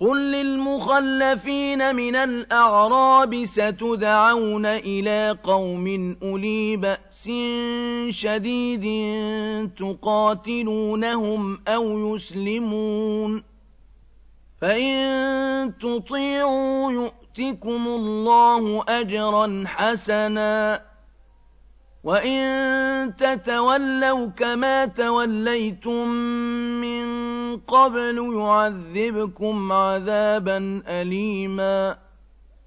قل للمخلفين من الأعراب ستدعون إلى قوم أولي بأس شديد تقاتلونهم أو يسلمون فإن تطيعوا يؤتكم الله أجرا حسنا وإن تتولوا كما توليتم من قبل يعذبكم عذابا أليماً